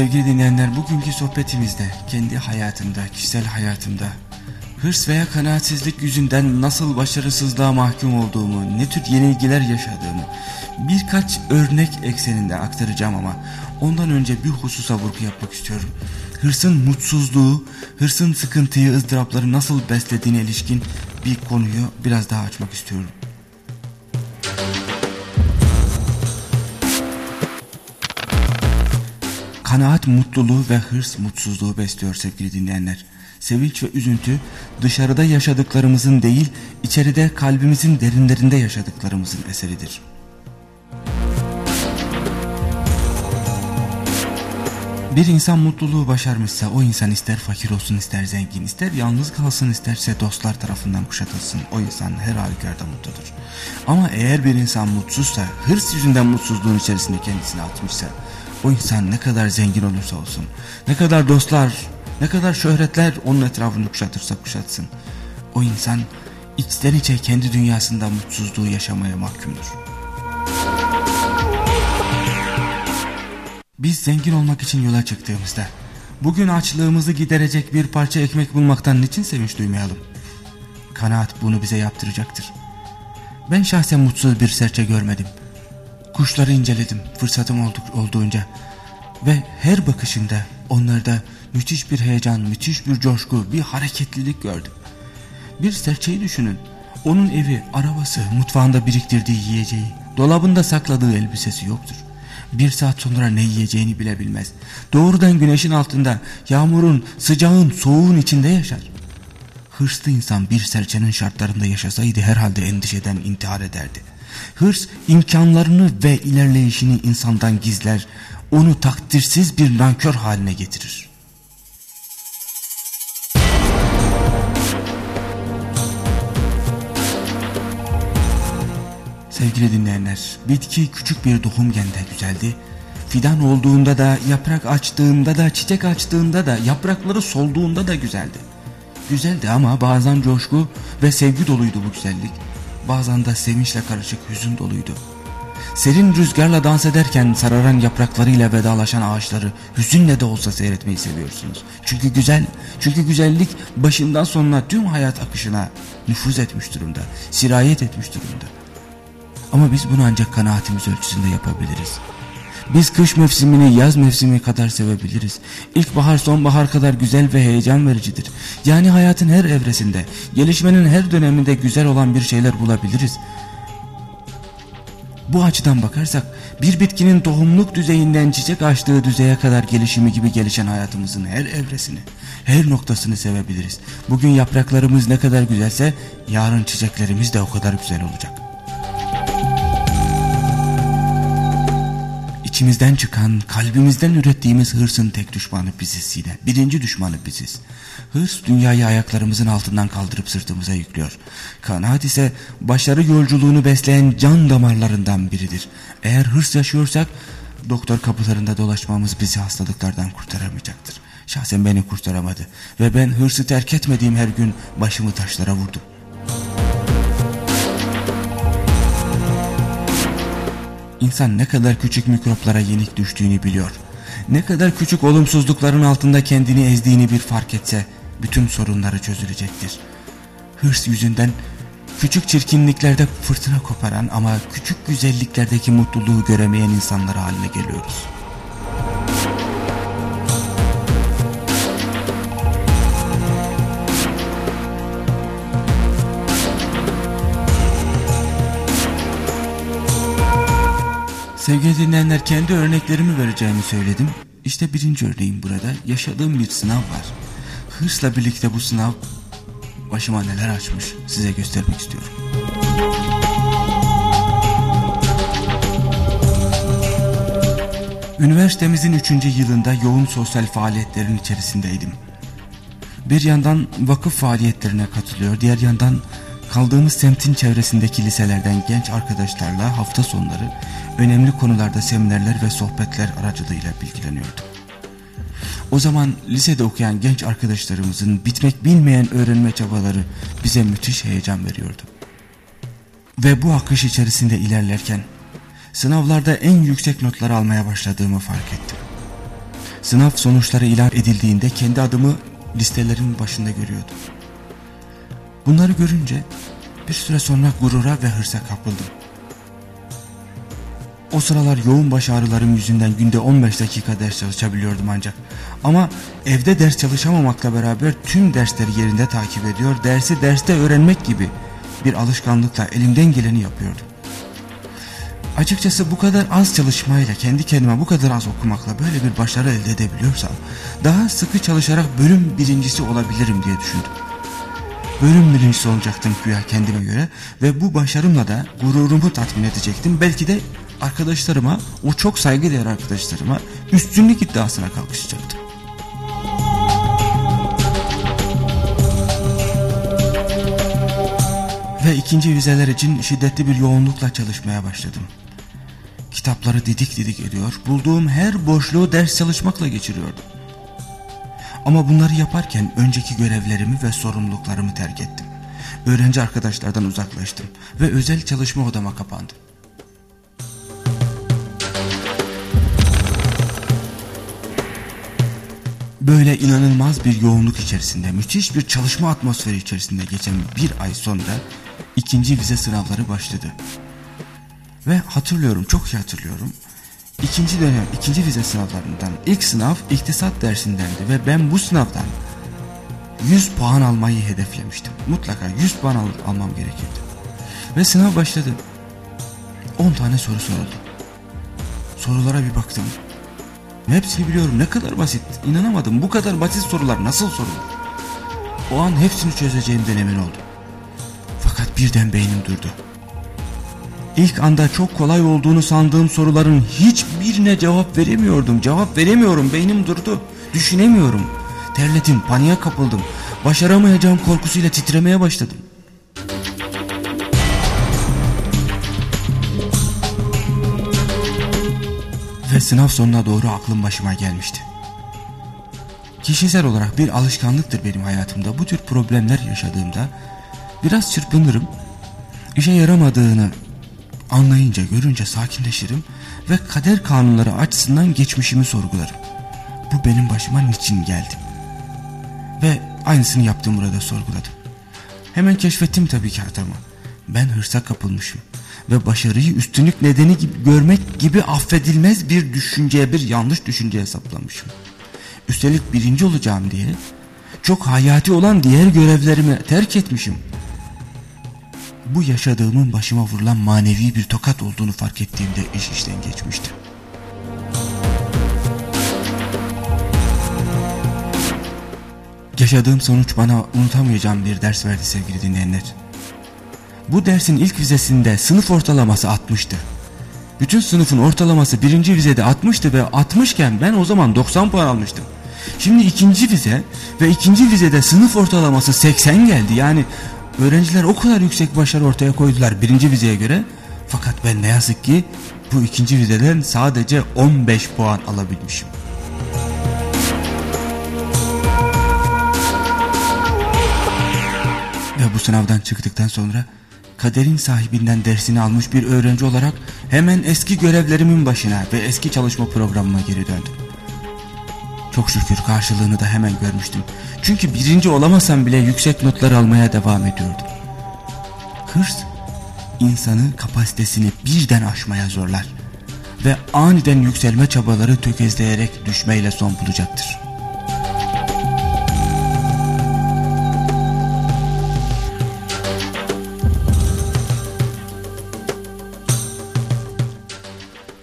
Sevgili dinleyenler bugünkü sohbetimizde kendi hayatımda, kişisel hayatımda hırs veya kanaatsizlik yüzünden nasıl başarısızlığa mahkum olduğumu, ne tür yenilgiler yaşadığımı birkaç örnek ekseninde aktaracağım ama ondan önce bir hususa vurgu yapmak istiyorum. Hırsın mutsuzluğu, hırsın sıkıntıyı, ızdırapları nasıl beslediğine ilişkin bir konuyu biraz daha açmak istiyorum. Kanaat mutluluğu ve hırs mutsuzluğu besliyor sevgili dinleyenler. Sevinç ve üzüntü dışarıda yaşadıklarımızın değil, içeride kalbimizin derinlerinde yaşadıklarımızın eseridir. Bir insan mutluluğu başarmışsa o insan ister fakir olsun ister zengin ister yalnız kalsın isterse dostlar tarafından kuşatılsın o insan her halükarda mutludur. Ama eğer bir insan mutsuzsa hırs yüzünden mutsuzluğun içerisinde kendisini atmışsa o insan ne kadar zengin olursa olsun ne kadar dostlar ne kadar şöhretler onun etrafını kuşatırsa kuşatsın o insan içten içe kendi dünyasında mutsuzluğu yaşamaya mahkumdur. Biz zengin olmak için yola çıktığımızda bugün açlığımızı giderecek bir parça ekmek bulmaktan niçin sevinç duymayalım? Kanaat bunu bize yaptıracaktır. Ben şahsen mutsuz bir serçe görmedim. Kuşları inceledim fırsatım olduk, olduğunca ve her bakışımda onlarda müthiş bir heyecan, müthiş bir coşku, bir hareketlilik gördüm. Bir serçeyi düşünün. Onun evi, arabası, mutfağında biriktirdiği yiyeceği, dolabında sakladığı elbisesi yoktur. Bir saat sonra ne yiyeceğini bile bilmez. Doğrudan güneşin altında, yağmurun, sıcağın, soğuğun içinde yaşar. Hırslı insan bir serçenin şartlarında yaşasaydı herhalde endişeden intihar ederdi. Hırs imkanlarını ve ilerleyişini insandan gizler, onu takdirsiz bir nankör haline getirir. Sevgili dinleyenler, bitki küçük bir doğumgen de güzeldi. Fidan olduğunda da, yaprak açtığında da, çiçek açtığında da, yaprakları solduğunda da güzeldi. Güzeldi ama bazen coşku ve sevgi doluydu bu güzellik. Bazen de sevinçle karışık hüzün doluydu. Serin rüzgarla dans ederken sararan yapraklarıyla vedalaşan ağaçları hüzünle de olsa seyretmeyi seviyorsunuz. Çünkü güzel, çünkü güzellik başından sonuna tüm hayat akışına nüfuz etmiş durumda, sirayet etmiş durumda. Ama biz bunu ancak kanaatimiz ölçüsünde yapabiliriz. Biz kış mevsimini yaz mevsimi kadar sevebiliriz. İlkbahar sonbahar kadar güzel ve heyecan vericidir. Yani hayatın her evresinde, gelişmenin her döneminde güzel olan bir şeyler bulabiliriz. Bu açıdan bakarsak bir bitkinin tohumluk düzeyinden çiçek açtığı düzeye kadar gelişimi gibi gelişen hayatımızın her evresini, her noktasını sevebiliriz. Bugün yapraklarımız ne kadar güzelse yarın çiçeklerimiz de o kadar güzel olacak. İçimizden çıkan, kalbimizden ürettiğimiz hırsın tek düşmanı biziz yine. Birinci düşmanı biziz. Hırs dünyayı ayaklarımızın altından kaldırıp sırtımıza yüklüyor. Kanaat ise başarı yolculuğunu besleyen can damarlarından biridir. Eğer hırs yaşıyorsak doktor kapılarında dolaşmamız bizi hastalıklardan kurtaramayacaktır. Şahsen beni kurtaramadı ve ben hırsı terk etmediğim her gün başımı taşlara vurdum. İnsan ne kadar küçük mikroplara yenik düştüğünü biliyor. Ne kadar küçük olumsuzlukların altında kendini ezdiğini bir fark etse bütün sorunları çözülecektir. Hırs yüzünden küçük çirkinliklerde fırtına koparan ama küçük güzelliklerdeki mutluluğu göremeyen insanlar haline geliyoruz. Sevgili dinleyenler kendi örneklerimi vereceğimi söyledim. İşte birinci örneğim burada. Yaşadığım bir sınav var. Hırsla birlikte bu sınav başıma neler açmış size göstermek istiyorum. Üniversitemizin üçüncü yılında yoğun sosyal faaliyetlerin içerisindeydim. Bir yandan vakıf faaliyetlerine katılıyor, diğer yandan kaldığımız semtin çevresindeki liselerden genç arkadaşlarla hafta sonları önemli konularda seminerler ve sohbetler aracılığıyla bilgileniyordum. O zaman lisede okuyan genç arkadaşlarımızın bitmek bilmeyen öğrenme çabaları bize müthiş heyecan veriyordu. Ve bu akış içerisinde ilerlerken sınavlarda en yüksek notlar almaya başladığımı fark ettim. Sınav sonuçları ilan edildiğinde kendi adımı listelerin başında görüyordum. Bunları görünce bir süre sonra gurura ve hırsa kapıldım. O sıralar yoğun baş ağrılarım yüzünden günde 15 dakika ders çalışabiliyordum ancak. Ama evde ders çalışamamakla beraber tüm dersleri yerinde takip ediyor, dersi derste öğrenmek gibi bir alışkanlıkla elimden geleni yapıyordum. Açıkçası bu kadar az çalışmayla kendi kendime bu kadar az okumakla böyle bir başarı elde edebiliyorsam daha sıkı çalışarak bölüm birincisi olabilirim diye düşündüm. Bölüm birincisi olacaktım güya kendime göre ve bu başarımla da gururumu tatmin edecektim. Belki de arkadaşlarıma, o çok saygıdeğer arkadaşlarıma üstünlük iddiasına kalkışacaktım. Ve ikinci vizeler için şiddetli bir yoğunlukla çalışmaya başladım. Kitapları didik didik ediyor, bulduğum her boşluğu ders çalışmakla geçiriyordum. Ama bunları yaparken önceki görevlerimi ve sorumluluklarımı terk ettim. Öğrenci arkadaşlardan uzaklaştım ve özel çalışma odama kapandım. Böyle inanılmaz bir yoğunluk içerisinde, müthiş bir çalışma atmosferi içerisinde geçen bir ay sonra ikinci vize sınavları başladı. Ve hatırlıyorum, çok iyi hatırlıyorum. İkinci dönem, ikinci vize sınavlarından ilk sınav iktisat dersindendi ve ben bu sınavdan 100 puan almayı hedeflemiştim. Mutlaka 100 puan al almam gerekirdi. Ve sınav başladı. 10 tane soru soruldu. Sorulara bir baktım. Hepsini biliyorum ne kadar basit. İnanamadım bu kadar basit sorular nasıl sorulur? O an hepsini çözeceğimden emin oldum. Fakat birden beynim durdu. İlk anda çok kolay olduğunu sandığım soruların hiçbirine cevap veremiyordum. Cevap veremiyorum beynim durdu. Düşünemiyorum. Terledim paniğe kapıldım. Başaramayacağım korkusuyla titremeye başladım. Ve sınav sonuna doğru aklım başıma gelmişti. Kişisel olarak bir alışkanlıktır benim hayatımda. Bu tür problemler yaşadığımda biraz çırpınırım. İşe yaramadığını anlayınca, görünce sakinleşirim ve kader kanunları açısından geçmişimi sorgularım. Bu benim başıma niçin geldi? Ve aynısını yaptım burada sorguladım. Hemen keşfettim tabii ki hatamı. Ben hırsa kapılmışım ve başarıyı üstünlük nedeni gibi görmek gibi affedilmez bir düşünceye, bir yanlış düşünceye saplamışım. Üstelik birinci olacağım diye çok hayati olan diğer görevlerimi terk etmişim. Bu yaşadığımın başıma vurulan manevi bir tokat olduğunu fark ettiğimde iş işten geçmişti. Yaşadığım sonuç bana unutamayacağım bir ders verdi sevgili dinleyenler. Bu dersin ilk vizesinde sınıf ortalaması 60'tı. Bütün sınıfın ortalaması birinci vizede 60'tı ve 60 iken ben o zaman 90 puan almıştım. Şimdi ikinci vize ve ikinci vizede sınıf ortalaması 80 geldi. Yani öğrenciler o kadar yüksek başarı ortaya koydular birinci vizeye göre. Fakat ben ne yazık ki bu ikinci vizeden sadece 15 puan alabilmişim. Ve bu sınavdan çıktıktan sonra kaderin sahibinden dersini almış bir öğrenci olarak hemen eski görevlerimin başına ve eski çalışma programıma geri döndüm. Çok şükür karşılığını da hemen görmüştüm. Çünkü birinci olamasam bile yüksek notlar almaya devam ediyordum. Hırs insanı kapasitesini birden aşmaya zorlar ve aniden yükselme çabaları tökezleyerek düşmeyle son bulacaktır.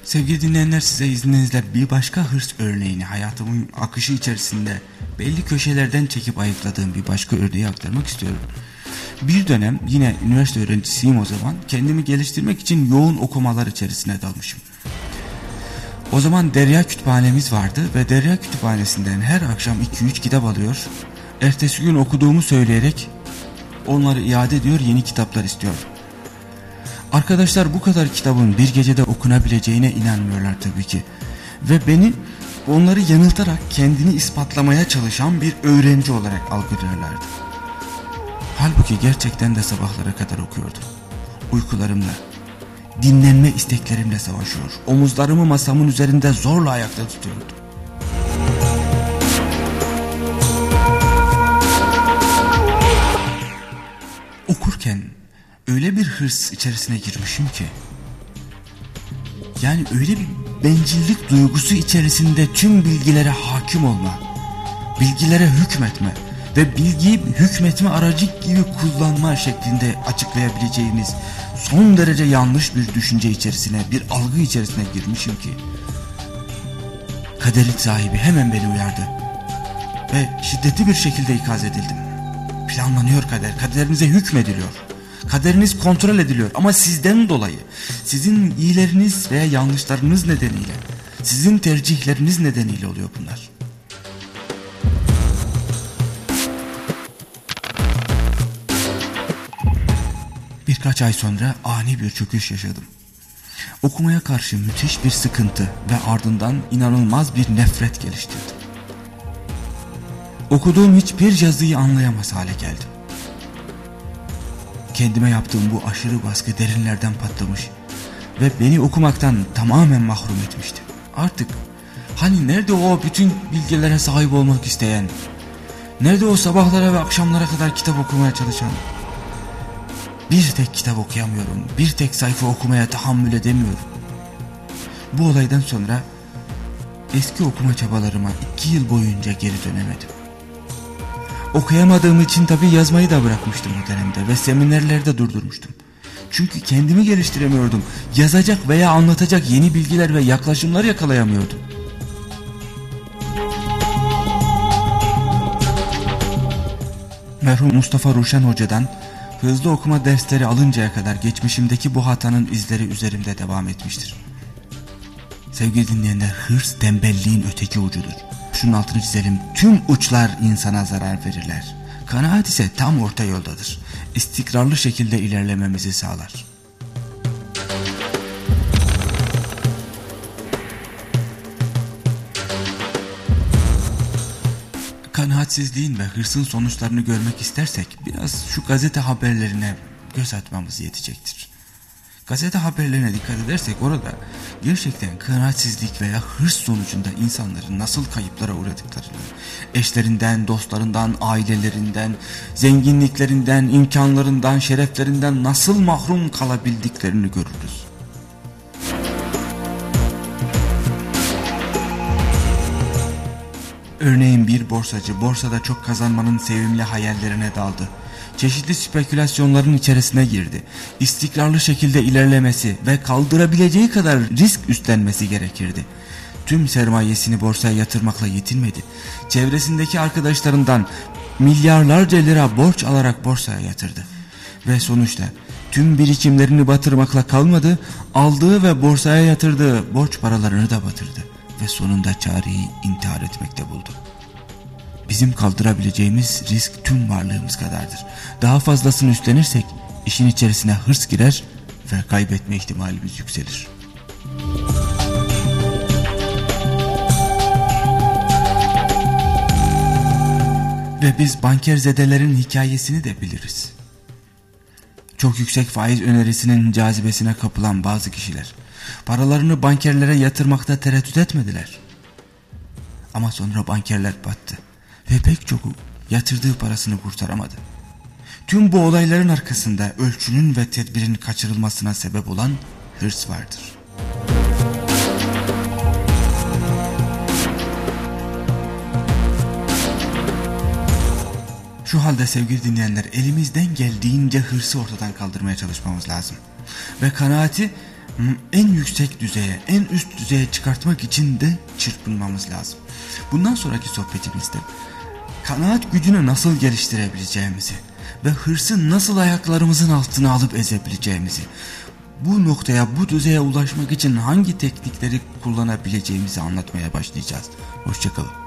Sevgili dinleyenler size izninizle bir başka hırs örneğini hayatımın akışı içerisinde belli köşelerden çekip ayıkladığım bir başka örneği aktarmak istiyorum. Bir dönem yine üniversite öğrencisiyim o zaman kendimi geliştirmek için yoğun okumalar içerisine dalmışım. O zaman Derya Kütüphanemiz vardı ve Derya Kütüphanesi'nden her akşam 2-3 kitap alıyor. Ertesi gün okuduğumu söyleyerek onları iade ediyor yeni kitaplar istiyordum. Arkadaşlar bu kadar kitabın bir gecede okunabileceğine inanmıyorlar tabii ki. Ve beni onları yanıltarak kendini ispatlamaya çalışan bir öğrenci olarak algılıyorlardı. Halbuki gerçekten de sabahlara kadar okuyordum. Uykularımla, dinlenme isteklerimle savaşıyor. Omuzlarımı masamın üzerinde zorla ayakta tutuyordum. Okurken öyle bir hırs içerisine girmişim ki yani öyle bir bencillik duygusu içerisinde tüm bilgilere hakim olma, bilgilere hükmetme ve bilgiyi hükmetme aracı gibi kullanma şeklinde açıklayabileceğimiz son derece yanlış bir düşünce içerisine, bir algı içerisine girmişim ki kaderin sahibi hemen beni uyardı ve şiddetli bir şekilde ikaz edildim. Planlanıyor kader, kaderinize hükmediliyor. Kaderiniz kontrol ediliyor ama sizden dolayı, sizin iyileriniz veya yanlışlarınız nedeniyle, sizin tercihleriniz nedeniyle oluyor bunlar. Birkaç ay sonra ani bir çöküş yaşadım. Okumaya karşı müthiş bir sıkıntı ve ardından inanılmaz bir nefret geliştirdim. Okuduğum hiçbir yazıyı anlayamaz hale geldim. Kendime yaptığım bu aşırı baskı derinlerden patlamış ve beni okumaktan tamamen mahrum etmişti. Artık hani nerede o bütün bilgilere sahip olmak isteyen, nerede o sabahlara ve akşamlara kadar kitap okumaya çalışan, bir tek kitap okuyamıyorum, bir tek sayfa okumaya tahammül edemiyorum. Bu olaydan sonra eski okuma çabalarıma iki yıl boyunca geri dönemedim. Okuyamadığım için tabi yazmayı da bırakmıştım o dönemde ve seminerlerde durdurmuştum. Çünkü kendimi geliştiremiyordum. Yazacak veya anlatacak yeni bilgiler ve yaklaşımlar yakalayamıyordum. Merhum Mustafa Ruşen Hoca'dan hızlı okuma dersleri alıncaya kadar geçmişimdeki bu hatanın izleri üzerimde devam etmiştir. Sevgili dinleyenler hırs tembelliğin öteki ucudur. Şunun altını çizelim tüm uçlar insana zarar verirler. Kanaat ise tam orta yoldadır. İstikrarlı şekilde ilerlememizi sağlar. Kanaatsizliğin ve hırsın sonuçlarını görmek istersek biraz şu gazete haberlerine göz atmamız yetecektir. Gazete haberlerine dikkat edersek orada gerçekten kanaatsizlik veya hırs sonucunda insanların nasıl kayıplara uğradıklarını, eşlerinden, dostlarından, ailelerinden, zenginliklerinden, imkanlarından, şereflerinden nasıl mahrum kalabildiklerini görürüz. Örneğin bir borsacı borsada çok kazanmanın sevimli hayallerine daldı. Çeşitli spekülasyonların içerisine girdi. İstikrarlı şekilde ilerlemesi ve kaldırabileceği kadar risk üstlenmesi gerekirdi. Tüm sermayesini borsaya yatırmakla yetinmedi. Çevresindeki arkadaşlarından milyarlarca lira borç alarak borsaya yatırdı. Ve sonuçta tüm birikimlerini batırmakla kalmadı, aldığı ve borsaya yatırdığı borç paralarını da batırdı ve sonunda çareyi intihar etmekte buldu. Bizim kaldırabileceğimiz risk tüm varlığımız kadardır. Daha fazlasını üstlenirsek işin içerisine hırs girer ve kaybetme ihtimalimiz yükselir. Ve biz banker zedelerin hikayesini de biliriz. Çok yüksek faiz önerisinin cazibesine kapılan bazı kişiler Paralarını bankerlere yatırmakta tereddüt etmediler. Ama sonra bankerler battı ve pek çoku yatırdığı parasını kurtaramadı. Tüm bu olayların arkasında ölçünün ve tedbirin kaçırılmasına sebep olan hırs vardır. Şu halde sevgili dinleyenler elimizden geldiğince hırsı ortadan kaldırmaya çalışmamız lazım. Ve kanaati en yüksek düzeye, en üst düzeye çıkartmak için de çırpınmamız lazım. Bundan sonraki sohbetimizde kanaat gücünü nasıl geliştirebileceğimizi ve hırsı nasıl ayaklarımızın altına alıp ezebileceğimizi, bu noktaya, bu düzeye ulaşmak için hangi teknikleri kullanabileceğimizi anlatmaya başlayacağız. Hoşçakalın.